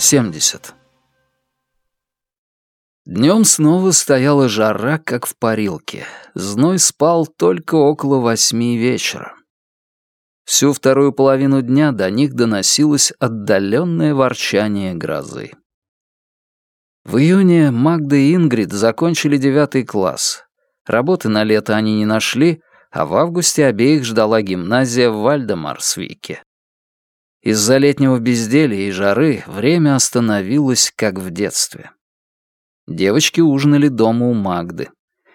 70. Днем снова стояла жара, как в парилке. Зной спал только около восьми вечера. Всю вторую половину дня до них доносилось отдаленное ворчание грозы. В июне Магда и Ингрид закончили девятый класс. Работы на лето они не нашли, а в августе обеих ждала гимназия в Вальдемарсвике. Из-за летнего безделья и жары время остановилось, как в детстве. Девочки ужинали дома у Магды.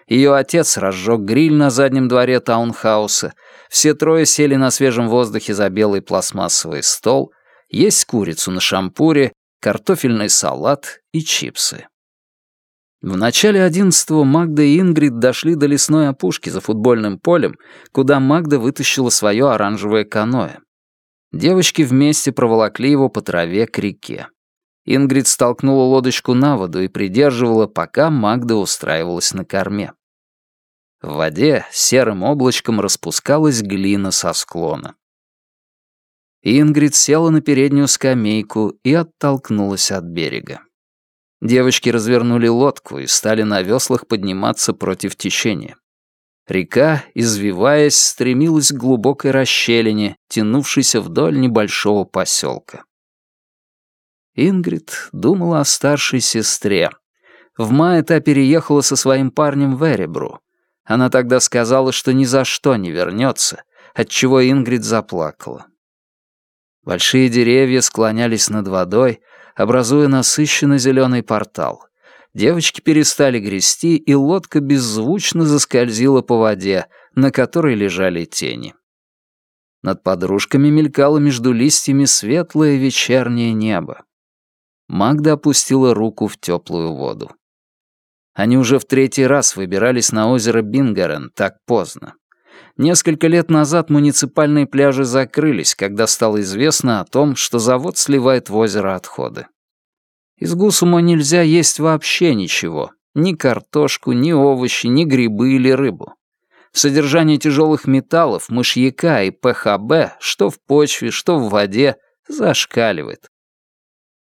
Ее отец разжег гриль на заднем дворе таунхауса. Все трое сели на свежем воздухе за белый пластмассовый стол, есть курицу на шампуре, картофельный салат и чипсы. В начале одиннадцатого Магда и Ингрид дошли до лесной опушки за футбольным полем, куда Магда вытащила свое оранжевое каноэ. Девочки вместе проволокли его по траве к реке. Ингрид столкнула лодочку на воду и придерживала, пока Магда устраивалась на корме. В воде серым облачком распускалась глина со склона. Ингрид села на переднюю скамейку и оттолкнулась от берега. Девочки развернули лодку и стали на веслах подниматься против течения. Река, извиваясь, стремилась к глубокой расщелине, тянувшейся вдоль небольшого поселка. Ингрид думала о старшей сестре. В мае та переехала со своим парнем в Эребру. Она тогда сказала, что ни за что не вернется, отчего Ингрид заплакала. Большие деревья склонялись над водой, образуя насыщенно зеленый портал. Девочки перестали грести, и лодка беззвучно заскользила по воде, на которой лежали тени. Над подружками мелькало между листьями светлое вечернее небо. Магда опустила руку в теплую воду. Они уже в третий раз выбирались на озеро Бингарен так поздно. Несколько лет назад муниципальные пляжи закрылись, когда стало известно о том, что завод сливает в озеро отходы. Из гусума нельзя есть вообще ничего. Ни картошку, ни овощи, ни грибы или рыбу. Содержание тяжелых металлов, мышьяка и ПХБ, что в почве, что в воде, зашкаливает.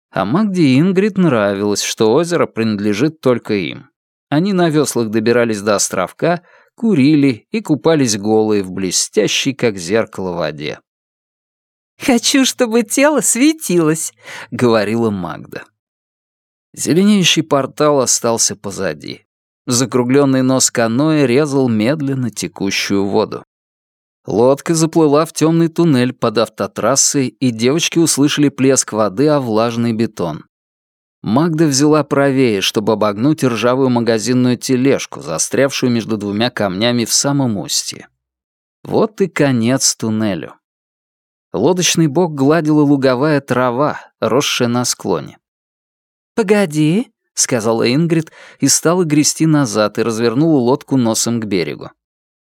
А Магде Ингрид нравилось, что озеро принадлежит только им. Они на веслах добирались до островка, курили и купались голые в блестящей, как зеркало, воде. «Хочу, чтобы тело светилось», — говорила Магда. Зеленеющий портал остался позади. Закругленный нос каноэ резал медленно текущую воду. Лодка заплыла в темный туннель под автотрассой, и девочки услышали плеск воды о влажный бетон. Магда взяла правее, чтобы обогнуть ржавую магазинную тележку, застрявшую между двумя камнями в самом устье. Вот и конец туннелю. Лодочный бок гладила луговая трава, росшая на склоне. «Погоди», — сказала Ингрид и стала грести назад и развернула лодку носом к берегу.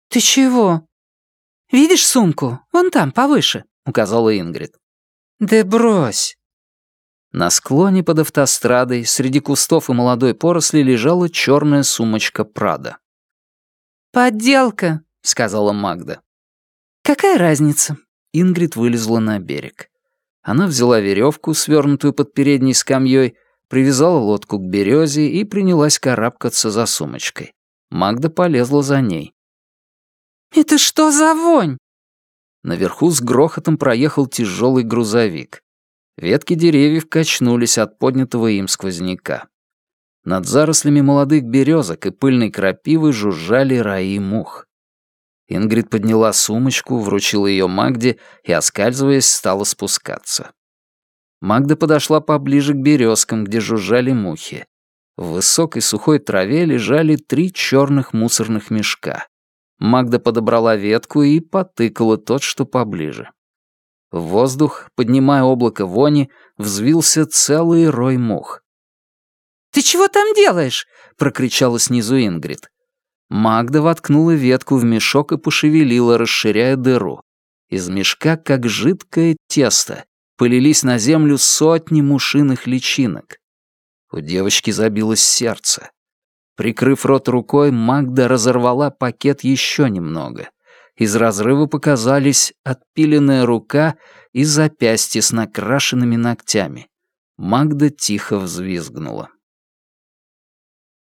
«Ты чего?» «Видишь сумку? Вон там, повыше», — указала Ингрид. «Да брось». На склоне под автострадой среди кустов и молодой поросли лежала черная сумочка Прада. «Подделка», — сказала Магда. «Какая разница?» Ингрид вылезла на берег. Она взяла веревку, свернутую под передней скамьей, привязала лодку к березе и принялась карабкаться за сумочкой. Магда полезла за ней. «Это что за вонь?» Наверху с грохотом проехал тяжелый грузовик. Ветки деревьев качнулись от поднятого им сквозняка. Над зарослями молодых березок и пыльной крапивы жужжали раи мух. Ингрид подняла сумочку, вручила ее Магде и, оскальзываясь, стала спускаться. Магда подошла поближе к березкам, где жужжали мухи. В высокой сухой траве лежали три черных мусорных мешка. Магда подобрала ветку и потыкала тот, что поближе. В воздух, поднимая облако вони, взвился целый рой мух. «Ты чего там делаешь?» — прокричала снизу Ингрид. Магда воткнула ветку в мешок и пошевелила, расширяя дыру. Из мешка, как жидкое тесто, полились на землю сотни мушиных личинок. У девочки забилось сердце. Прикрыв рот рукой, Магда разорвала пакет еще немного. Из разрыва показались отпиленная рука и запястье с накрашенными ногтями. Магда тихо взвизгнула.